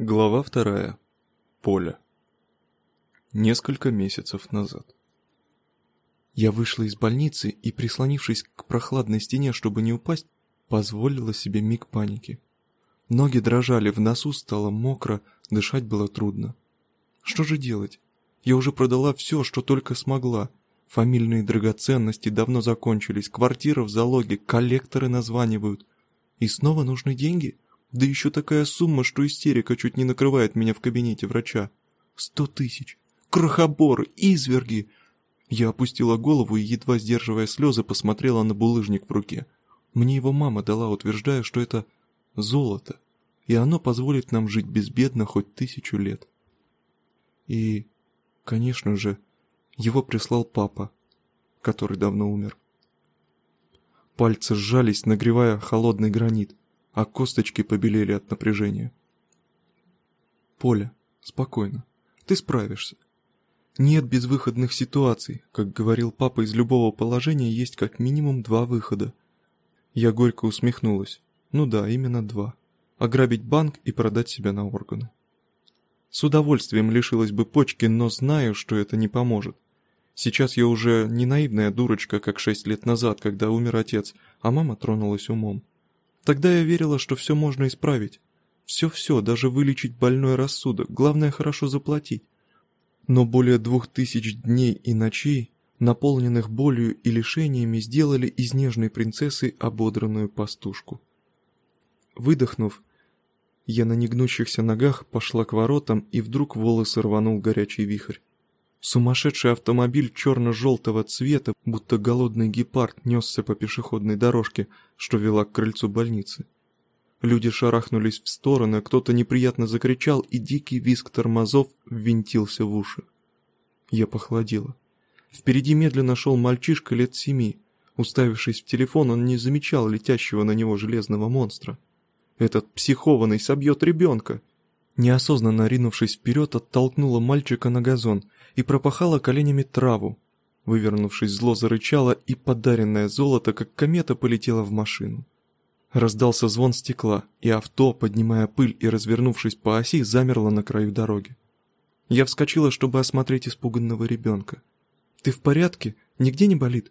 Глава вторая. Поле. Несколько месяцев назад. Я вышла из больницы и, прислонившись к прохладной стене, чтобы не упасть, позволила себе миг паники. Ноги дрожали, в носу стало мокро, дышать было трудно. Что же делать? Я уже продала все, что только смогла. Фамильные драгоценности давно закончились, квартира в залоге, коллекторы названивают. И снова нужны деньги? Да еще такая сумма, что истерика чуть не накрывает меня в кабинете врача. Сто тысяч. Крохоборы, изверги. Я опустила голову и, едва сдерживая слезы, посмотрела на булыжник в руке. Мне его мама дала, утверждая, что это золото, и оно позволит нам жить безбедно хоть тысячу лет. И, конечно же, его прислал папа, который давно умер. Пальцы сжались, нагревая холодный гранит, а косточки побелели от напряжения. Поля, спокойно, ты справишься. Нет безвыходных ситуаций, как говорил папа, из любого положения есть как минимум два выхода. Я горько усмехнулась. Ну да, именно два. Ограбить банк и продать себя на органы. С удовольствием лишилась бы почки, но знаю, что это не поможет. Сейчас я уже не наивная дурочка, как шесть лет назад, когда умер отец, а мама тронулась умом. Тогда я верила, что все можно исправить. Все-все, даже вылечить больной рассудок, главное хорошо заплатить. Но более двух тысяч дней и ночей, наполненных болью и лишениями, сделали из нежной принцессы ободранную пастушку. Выдохнув, я на негнущихся ногах пошла к воротам, и вдруг волосы рванул горячий вихрь. Сумасшедший автомобиль черно-желтого цвета, будто голодный гепард, несся по пешеходной дорожке, что вела к крыльцу больницы. Люди шарахнулись в стороны, кто-то неприятно закричал, и дикий визг тормозов ввинтился в уши. Я похолодела. Впереди медленно шел мальчишка лет семи. Уставившись в телефон, он не замечал летящего на него железного монстра. Этот психованный собьет ребенка. Неосознанно ринувшись вперед, оттолкнула мальчика на газон и пропахала коленями траву. Вывернувшись, зло зарычало, и подаренное золото, как комета, полетело в машину. Раздался звон стекла, и авто, поднимая пыль и развернувшись по оси, замерло на краю дороги. Я вскочила, чтобы осмотреть испуганного ребенка. «Ты в порядке? Нигде не болит?»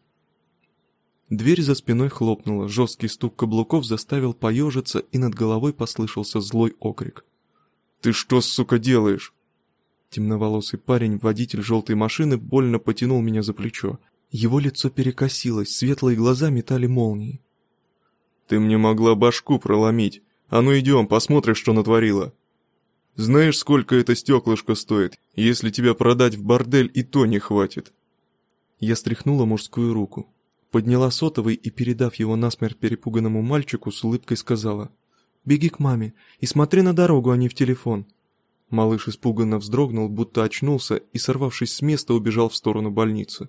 Дверь за спиной хлопнула, жесткий стук каблуков заставил поежиться, и над головой послышался злой окрик. «Ты что, сука, делаешь?» Темноволосый парень, водитель желтой машины, больно потянул меня за плечо. Его лицо перекосилось, светлые глаза метали молнии. «Ты мне могла башку проломить. А ну идем, посмотришь, что натворила. Знаешь, сколько это стеклышко стоит? Если тебя продать в бордель, и то не хватит». Я стряхнула мужскую руку подняла сотовый и, передав его насмерть перепуганному мальчику, с улыбкой сказала «Беги к маме и смотри на дорогу, а не в телефон». Малыш испуганно вздрогнул, будто очнулся и, сорвавшись с места, убежал в сторону больницы.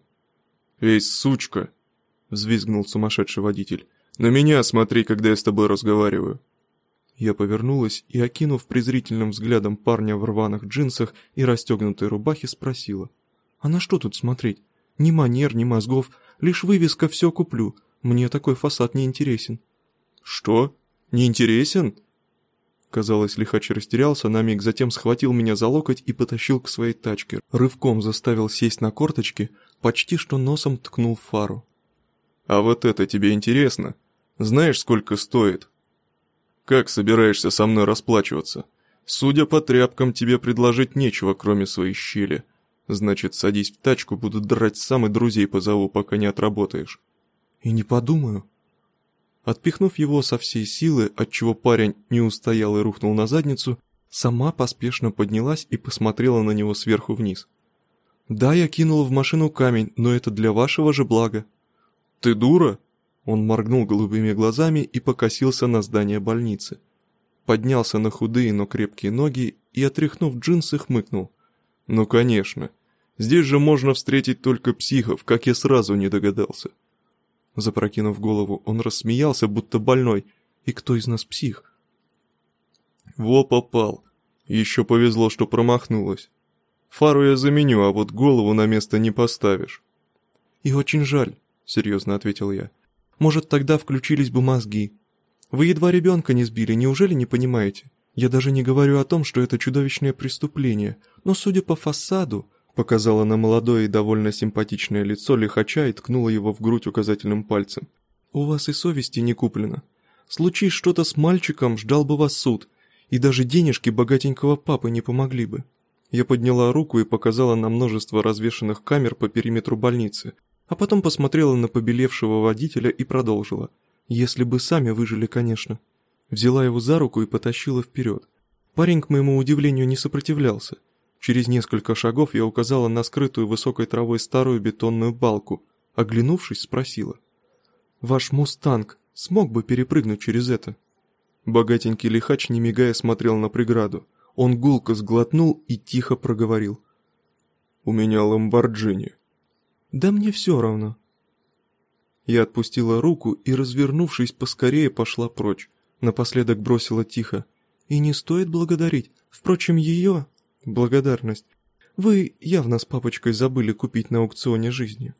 «Эй, сучка!» — взвизгнул сумасшедший водитель. «На меня смотри, когда я с тобой разговариваю!» Я повернулась и, окинув презрительным взглядом парня в рваных джинсах и расстегнутой рубахе, спросила. «А на что тут смотреть? Ни манер, ни мозгов, Лишь вывеска «Все куплю». Мне такой фасад не интересен». «Что? Не интересен?» Казалось, лихач растерялся на миг, затем схватил меня за локоть и потащил к своей тачке. Рывком заставил сесть на корточки, почти что носом ткнул фару. «А вот это тебе интересно? Знаешь, сколько стоит?» «Как собираешься со мной расплачиваться? Судя по тряпкам, тебе предложить нечего, кроме своей щели. Значит, садись в тачку, буду драть сам и друзей позову, пока не отработаешь. И не подумаю. Отпихнув его со всей силы, отчего парень не устоял и рухнул на задницу, сама поспешно поднялась и посмотрела на него сверху вниз. «Да, я кинула в машину камень, но это для вашего же блага». «Ты дура?» Он моргнул голубыми глазами и покосился на здание больницы. Поднялся на худые, но крепкие ноги и, отряхнув джинсы, хмыкнул. «Ну, конечно. Здесь же можно встретить только психов, как я сразу не догадался. Запрокинув голову, он рассмеялся, будто больной. И кто из нас псих? Во попал. Еще повезло, что промахнулась. Фару я заменю, а вот голову на место не поставишь. И очень жаль, серьезно ответил я. Может, тогда включились бы мозги. Вы едва ребенка не сбили, неужели не понимаете? Я даже не говорю о том, что это чудовищное преступление, но судя по фасаду, показала на молодое и довольно симпатичное лицо лихача и ткнула его в грудь указательным пальцем. У вас и совести не куплено. Случись что-то с мальчиком, ждал бы вас суд, и даже денежки богатенького папы не помогли бы. Я подняла руку и показала на множество развешанных камер по периметру больницы, а потом посмотрела на побелевшего водителя и продолжила. Если бы сами выжили, конечно. Взяла его за руку и потащила вперед. Парень, к моему удивлению, не сопротивлялся. Через несколько шагов я указала на скрытую высокой травой старую бетонную балку. Оглянувшись, спросила. «Ваш «Мустанг» смог бы перепрыгнуть через это?» Богатенький лихач, не мигая, смотрел на преграду. Он гулко сглотнул и тихо проговорил. «У меня ламборджини». «Да мне все равно». Я отпустила руку и, развернувшись, поскорее пошла прочь. Напоследок бросила тихо. «И не стоит благодарить. Впрочем, ее...» «Благодарность. Вы явно с папочкой забыли купить на аукционе жизни».